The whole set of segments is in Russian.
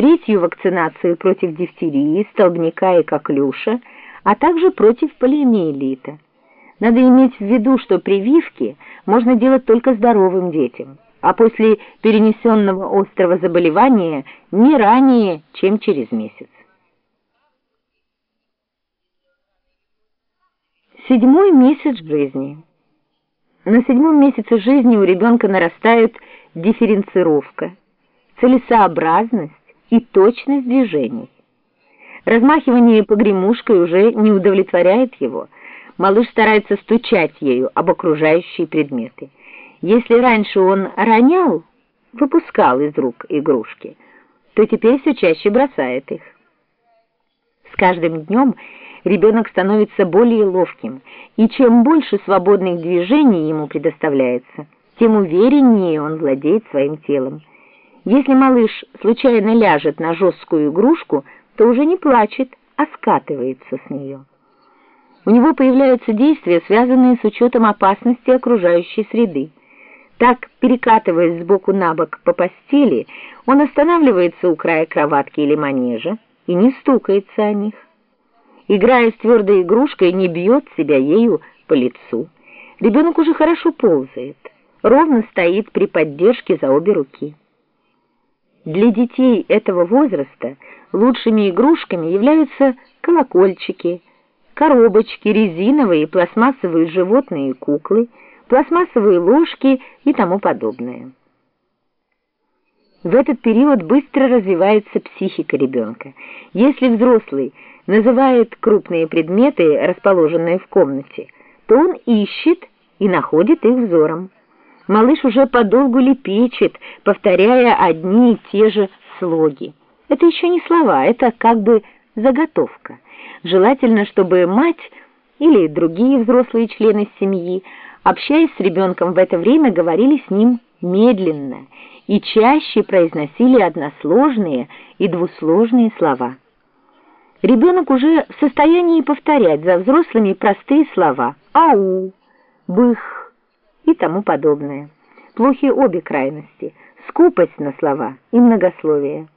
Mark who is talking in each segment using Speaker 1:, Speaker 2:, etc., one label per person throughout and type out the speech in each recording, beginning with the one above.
Speaker 1: третью вакцинацию против дифтерии, столбняка и коклюша, а также против полиомиелита. Надо иметь в виду, что прививки можно делать только здоровым детям, а после перенесенного острого заболевания не ранее, чем через месяц. Седьмой месяц жизни. На седьмом месяце жизни у ребенка нарастают дифференцировка, целесообразность и точность движений. Размахивание погремушкой уже не удовлетворяет его. Малыш старается стучать ею об окружающие предметы. Если раньше он ронял, выпускал из рук игрушки, то теперь все чаще бросает их. С каждым днем ребенок становится более ловким, и чем больше свободных движений ему предоставляется, тем увереннее он владеет своим телом. Если малыш случайно ляжет на жесткую игрушку, то уже не плачет, а скатывается с нее. У него появляются действия, связанные с учетом опасности окружающей среды. Так, перекатываясь сбоку на бок по постели, он останавливается у края кроватки или манежа и не стукается о них. Играя с твердой игрушкой, не бьет себя ею по лицу. Ребенок уже хорошо ползает, ровно стоит при поддержке за обе руки. Для детей этого возраста лучшими игрушками являются колокольчики, коробочки, резиновые и пластмассовые животные и куклы, пластмассовые ложки и тому подобное. В этот период быстро развивается психика ребенка. Если взрослый называет крупные предметы, расположенные в комнате, то он ищет и находит их взором. Малыш уже подолгу лепечет, повторяя одни и те же слоги. Это еще не слова, это как бы заготовка. Желательно, чтобы мать или другие взрослые члены семьи, общаясь с ребенком в это время, говорили с ним медленно и чаще произносили односложные и двусложные слова. Ребенок уже в состоянии повторять за взрослыми простые слова «ау», «бых», и тому подобное. Плохи обе крайности – скупость на слова и многословие.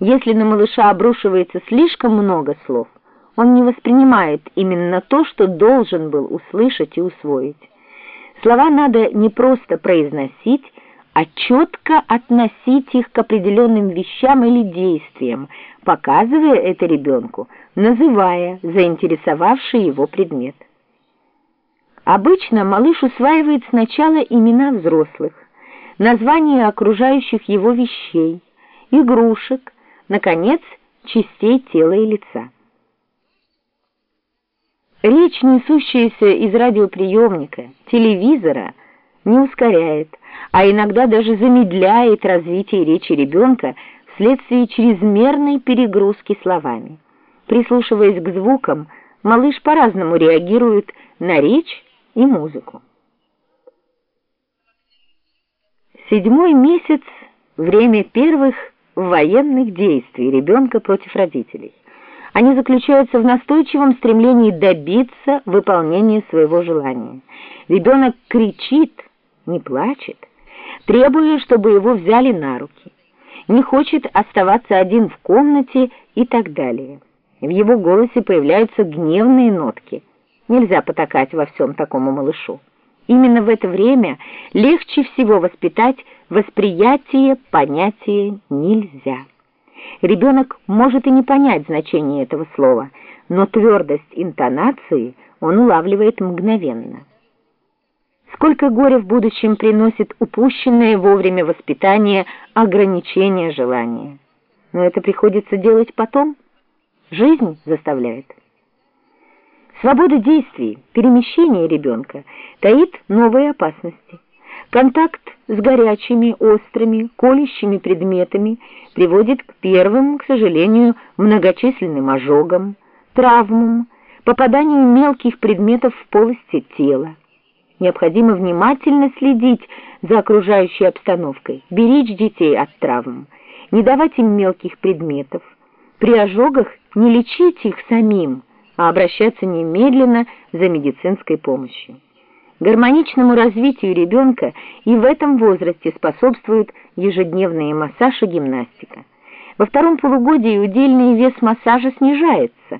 Speaker 1: Если на малыша обрушивается слишком много слов, он не воспринимает именно то, что должен был услышать и усвоить. Слова надо не просто произносить, а четко относить их к определенным вещам или действиям, показывая это ребенку, называя заинтересовавший его предмет. Обычно малыш усваивает сначала имена взрослых, названия окружающих его вещей, игрушек, наконец, частей тела и лица. Речь, несущаяся из радиоприемника, телевизора, не ускоряет, а иногда даже замедляет развитие речи ребенка вследствие чрезмерной перегрузки словами. Прислушиваясь к звукам, малыш по-разному реагирует на речь и музыку. Седьмой месяц – время первых военных действий ребенка против родителей. Они заключаются в настойчивом стремлении добиться выполнения своего желания. Ребенок кричит, не плачет, требуя, чтобы его взяли на руки, не хочет оставаться один в комнате и так далее. В его голосе появляются гневные нотки – Нельзя потакать во всем такому малышу. Именно в это время легче всего воспитать восприятие понятия «нельзя». Ребенок может и не понять значение этого слова, но твердость интонации он улавливает мгновенно. Сколько горя в будущем приносит упущенное вовремя воспитание ограничение желания. Но это приходится делать потом. Жизнь заставляет. Свобода действий, перемещения ребенка таит новые опасности. Контакт с горячими, острыми, колющими предметами приводит к первым, к сожалению, многочисленным ожогам, травмам, попаданию мелких предметов в полости тела. Необходимо внимательно следить за окружающей обстановкой, беречь детей от травм, не давать им мелких предметов. При ожогах не лечить их самим, а обращаться немедленно за медицинской помощью. Гармоничному развитию ребенка и в этом возрасте способствуют ежедневные массаж и гимнастика. Во втором полугодии удельный вес массажа снижается,